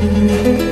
Música